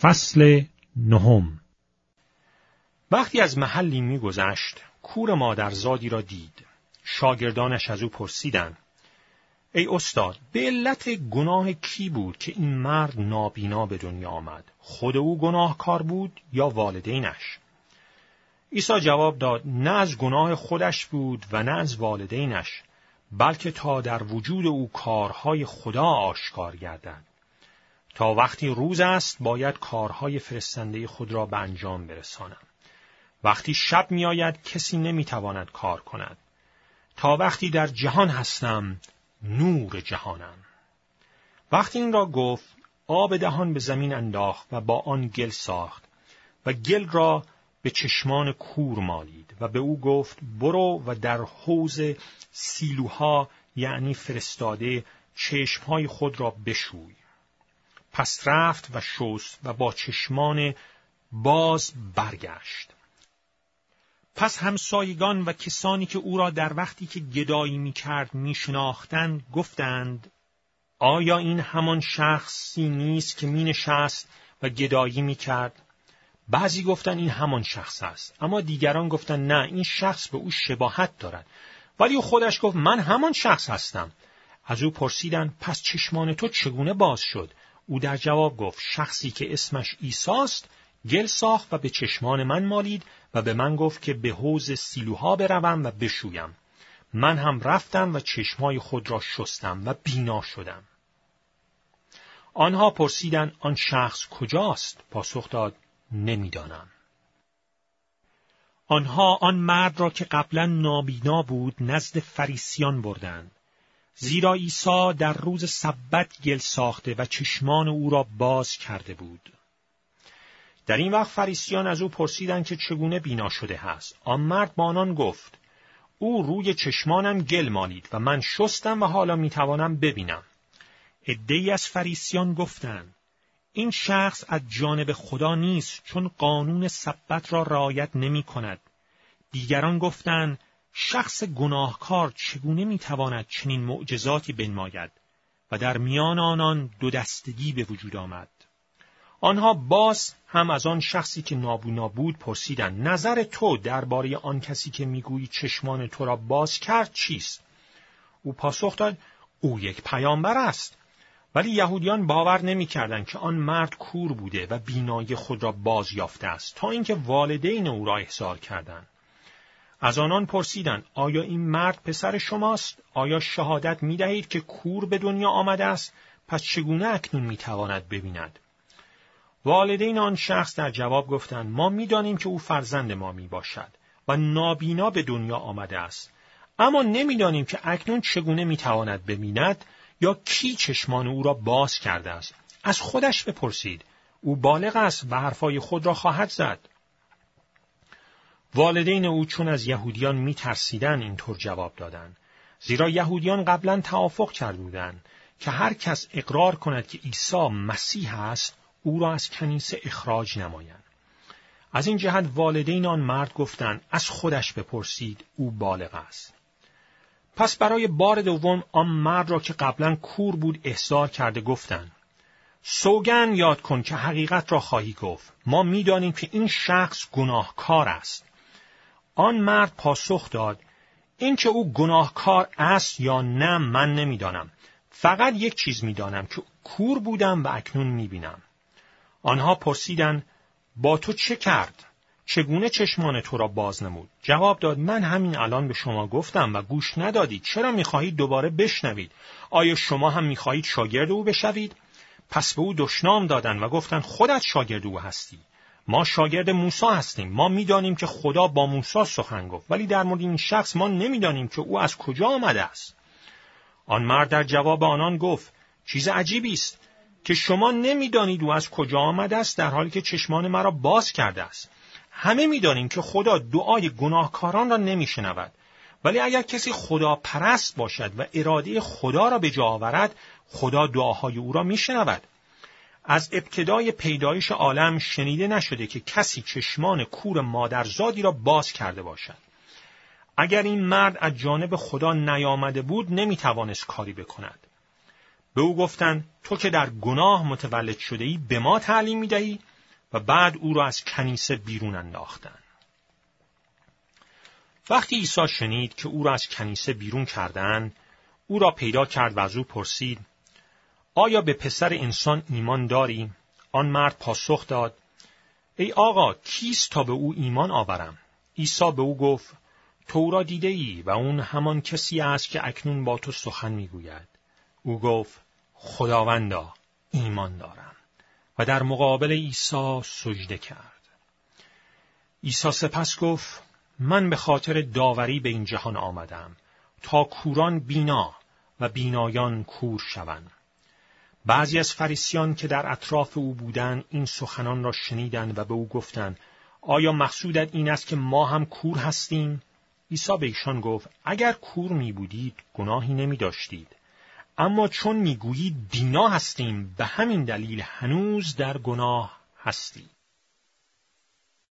فصل نهم. وقتی از محلی میگذشت کور مادرزادی را دید. شاگردانش از او پرسیدند ای استاد به علت گناه کی بود که این مرد نابینا به دنیا آمد؟ خود او گناهکار بود یا والدینش؟ عیسی جواب داد نه از گناه خودش بود و نه از والدینش بلکه تا در وجود او کارهای خدا آشکار گردد. تا وقتی روز است باید کارهای فرستنده خود را به انجام برسانم. وقتی شب میآید کسی نمی‌تواند کار کند. تا وقتی در جهان هستم نور جهانم. وقتی این را گفت آب دهان به زمین انداخت و با آن گل ساخت و گل را به چشمان کور مالید و به او گفت برو و در حوز سیلوها یعنی فرستاده چشمهای خود را بشوی. پس رفت و شست و با چشمان باز برگشت. پس همسایگان و کسانی که او را در وقتی که گدایی می کرد می شناختند گفتند آیا این همان شخصی نیست که می نشست و گدایی می کرد؟ بعضی گفتند این همان شخص است اما دیگران گفتند نه این شخص به او شباهت دارد. ولی او خودش گفت من همان شخص هستم. از او پرسیدند پس چشمان تو چگونه باز شد؟ او در جواب گفت شخصی که اسمش ایساست گل ساخت و به چشمان من مالید و به من گفت که به حوز سیلوها بروم و بشویم. من هم رفتم و چشمای خود را شستم و بینا شدم. آنها پرسیدند آن شخص کجاست؟ پاسخ داد نمی‌دانم. آنها آن مرد را که قبلا نابینا بود نزد فریسیان بردند. زیرا عیسی در روز سبت گل ساخته و چشمان او را باز کرده بود. در این وقت فریسیان از او پرسیدند که چگونه بینا شده است. آن مرد با آنان گفت او روی چشمانم گل مالید و من شستم و حالا می‌توانم ببینم. عدهای از فریسیان گفتند این شخص از جانب خدا نیست چون قانون سبت را رعایت نمی کند. دیگران گفتند شخص گناهکار چگونه می‌تواند چنین معجزاتی بنماید و در میان آنان دو دستگی به وجود آمد. آنها باز هم از آن شخصی که نابونا بود پرسیدند نظر تو درباره آن کسی که می‌گویی چشمان تو را باز کرد چیست؟ او پاسخ داد او یک پیامبر است. ولی یهودیان باور نمی‌کردند که آن مرد کور بوده و بینایی خود را باز یافته است تا اینکه والدین او را احضار کردند. از آنان پرسیدند آیا این مرد پسر شماست؟ آیا شهادت می دهید که کور به دنیا آمده است؟ پس چگونه اکنون می تواند ببیند؟ والدین آن شخص در جواب گفتند ما می‌دانیم که او فرزند ما می باشد و نابینا به دنیا آمده است. اما نمی‌دانیم که اکنون چگونه می‌تواند ببیند یا کی چشمان او را باز کرده است. از خودش بپرسید او بالغ است و حرفای خود را خواهد زد. والدین او چون از یهودیان میترسیدند اینطور جواب دادند زیرا یهودیان قبلا توافق کرده بودند که هر کس اقرار کند که عیسی مسیح است او را از کنیسه اخراج نمایند. از این جهت والدین آن مرد گفتند از خودش بپرسید او بالغ است. پس برای بار دوم آن مرد را که قبلا کور بود احضار کرده گفتند سوگن یاد کن که حقیقت را خواهی گفت ما می‌دانیم که این شخص گناهکار است آن مرد پاسخ داد اینکه او گناهکار است یا نه من نمی‌دانم فقط یک چیز می‌دانم که کور بودم و اکنون می‌بینم آنها پرسیدند با تو چه کرد؟ چگونه چشمان تو را باز نمود؟ جواب داد من همین الان به شما گفتم و گوش ندادید. چرا می‌خواهید دوباره بشنوید؟ آیا شما هم می‌خواهید شاگرد او بشوید؟ پس به او دشنام دادند و گفتند خودت شاگرد او هستی. ما شاگرد موسی هستیم. ما می‌دانیم که خدا با موسی سخن گفت. ولی در مورد این شخص ما نمی‌دانیم که او از کجا آمده است. آن مرد در جواب آنان گفت چیز عجیبی است. که شما نمی‌دانید او از کجا آمده است در حالی که چشمان مرا باز کرده است همه می‌دانیم که خدا دعای گناهکاران را نمیشنود ولی اگر کسی خدا پرست باشد و اراده خدا را به جا آورد خدا دعاهای او را میشنود از ابتدای پیدایش عالم شنیده نشده که کسی چشمان کور مادرزادی را باز کرده باشد. اگر این مرد از جانب خدا نیامده بود نمی‌توانست کاری بکند. به او گفتند تو که در گناه متولد شده ای به ما تعلیم می دهی و بعد او را از کنیسه بیرون انداختند. وقتی عیسی شنید که او را از کنیسه بیرون کردند، او را پیدا کرد و از او پرسید آیا به پسر انسان ایمان داری؟ آن مرد پاسخ داد ای آقا کیست تا به او ایمان آورم؟ عیسی به او گفت تو را دیده ای و اون همان کسی است که اکنون با تو سخن می‌گوید. او گفت خداوندا ایمان دارم و در مقابل عیسی سجده کرد. عیسی سپس گفت من به خاطر داوری به این جهان آمدم تا کوران بینا و بینایان کور شوند. بعضی از فریسیان که در اطراف او بودند این سخنان را شنیدند و به او گفتند آیا مقصودت این است که ما هم کور هستیم؟ عیسی به ایشان گفت اگر کور می بودید گناهی نمی داشتید. اما چون می‌گویید بینا هستیم به همین دلیل هنوز در گناه هستید.